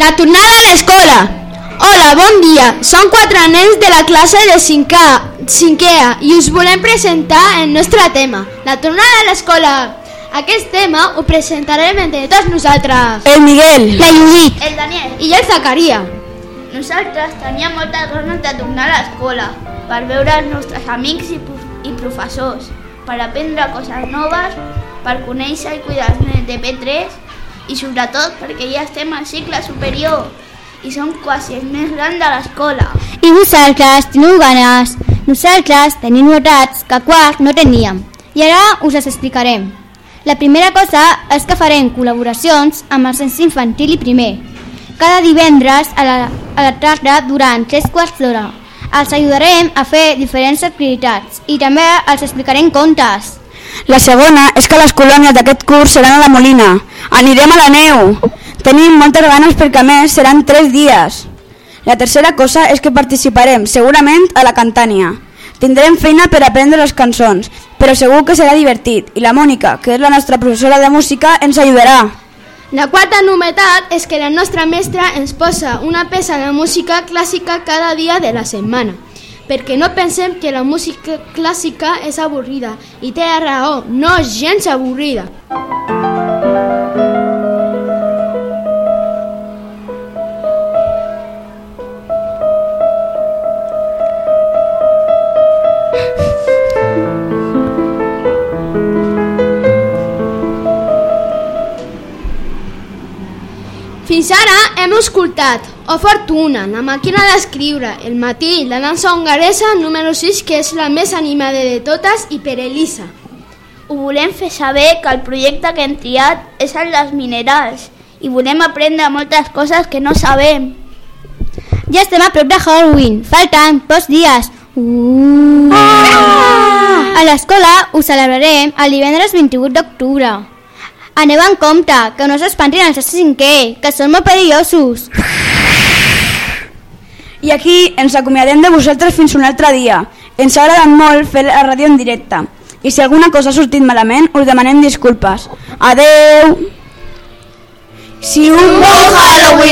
l'escola! Hola, bon dia. Som quatre nens de la classe de 5A, 5A i us volem presentar el nostre tema, la tornada a l'escola. Aquest tema ho presentarem entre tots nosaltres. El Miguel. La Judit. El Daniel. I el Zacaria. Nosaltres teníem moltes ganes de tornar a l'escola per veure els nostres amics i, i professors, per aprendre coses noves, per conèixer i cuidar els nens de P3 i sobretot perquè ja estem al cicle superior i som quasi els més grans de l'escola. I vosaltres teniu ganes. Nosaltres tenim notats que quart no teníem. I ara us les explicarem. La primera cosa és que farem col·laboracions amb el cens infantil i primer. Cada divendres a la, a la tarda durant 3 quarts d'hora. Els ajudarem a fer diferents activitats i també els explicarem contes. La segona és que les colònies d'aquest curs seran a la Molina. Anirem a la neu. Tenim moltes ganes perquè a més seran 3 dies. La tercera cosa és que participarem segurament a la cantània. Tindrem feina per aprendre les cançons, però segur que serà divertit i la Mònica, que és la nostra professora de música, ens ajudarà. La quarta novetat és que la nostra mestra ens posa una peça de música clàssica cada dia de la setmana perquè no pensem que la música clàssica és avorrida i té raó, no és gens avorrida. Fins ara hem escoltat O Fortuna, la màquina d'escriure, El matí, la dansa hongaresa número 6, que és la més animada de totes, i per Elisa. Ho volem fer saber que el projecte que hem triat és el dels minerals i volem aprendre moltes coses que no sabem. Ja estem a prop de Halloween. Falten pocs dies. Uh. Ah! A l'escola ho celebrarem el divendres 28 d'octubre. Aneu en compte, que no s'espantin els cinquè, que són molt perillosos. I aquí ens acomiadem de vosaltres fins un altre dia. Ens ha agradat molt fer la ràdio en directe. I si alguna cosa ha sortit malament, us demanem disculpes. Adeu! Si un bon Halloween